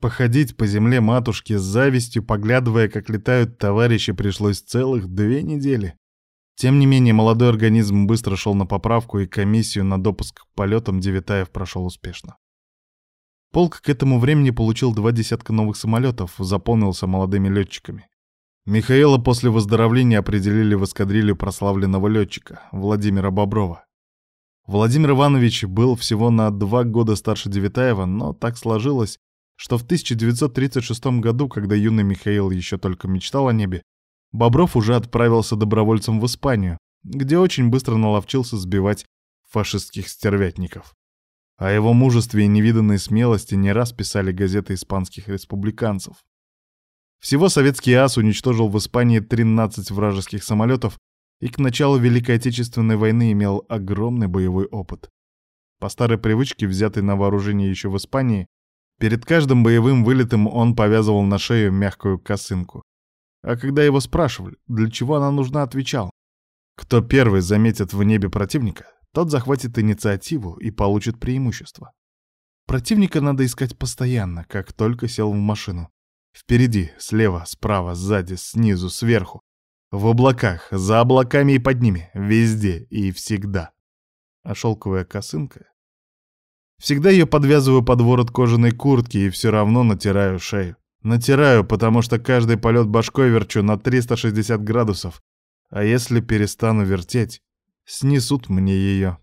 Походить по земле матушки с завистью, поглядывая, как летают товарищи, пришлось целых две недели. Тем не менее, молодой организм быстро шел на поправку, и комиссию на допуск к полетам Девятаев прошел успешно. Полк к этому времени получил два десятка новых самолетов, заполнился молодыми летчиками. Михаила после выздоровления определили в эскадрилью прославленного летчика Владимира Боброва. Владимир Иванович был всего на два года старше Девятаева, но так сложилось, что в 1936 году, когда юный Михаил еще только мечтал о небе, Бобров уже отправился добровольцем в Испанию, где очень быстро наловчился сбивать фашистских стервятников. О его мужестве и невиданной смелости не раз писали газеты испанских республиканцев. Всего советский ас уничтожил в Испании 13 вражеских самолетов и к началу Великой Отечественной войны имел огромный боевой опыт. По старой привычке, взятой на вооружение еще в Испании, перед каждым боевым вылетом он повязывал на шею мягкую косынку. А когда его спрашивали, для чего она нужна, отвечал. Кто первый заметит в небе противника, тот захватит инициативу и получит преимущество. Противника надо искать постоянно, как только сел в машину. Впереди, слева, справа, сзади, снизу, сверху. В облаках, за облаками и под ними, везде и всегда. А шелковая косынка? Всегда ее подвязываю под ворот кожаной куртки и все равно натираю шею. Натираю, потому что каждый полет башкой верчу на 360 градусов. А если перестану вертеть, снесут мне ее.